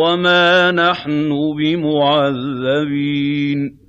وَمَا نَحْنُ بِمُعَذَّبِينَ